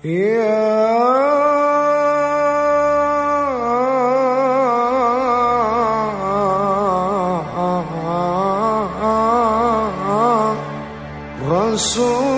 Yeah, Rasul.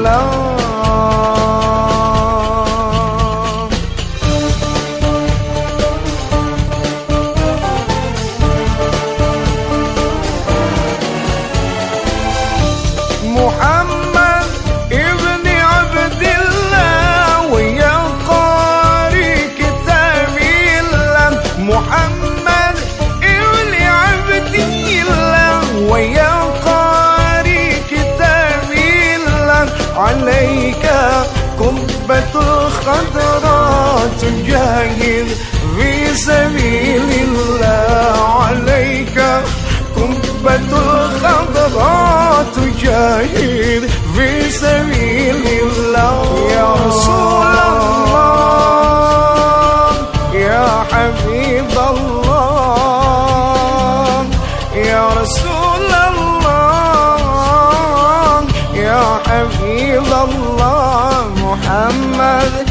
تجاهد في سبيل الله عليك. قبة الخضراء تجاهد في سبيل الله. يا رسول الله يا حبيب الله يا رسول الله يا حبيب الله محمد.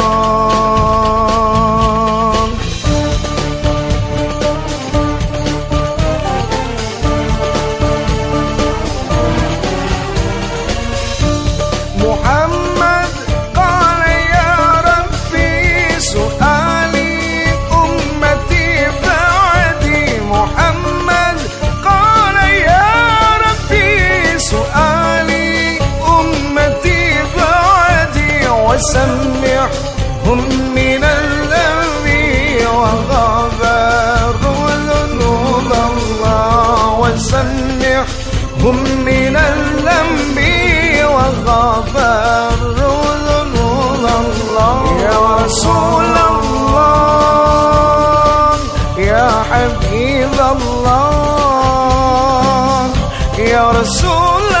وسمعهم من الذنب وغفروا ذنوب الله وسمعهم من الذنب وغفروا ذنوب الله. يا رسول الله يا حبيب الله. يا رسول الله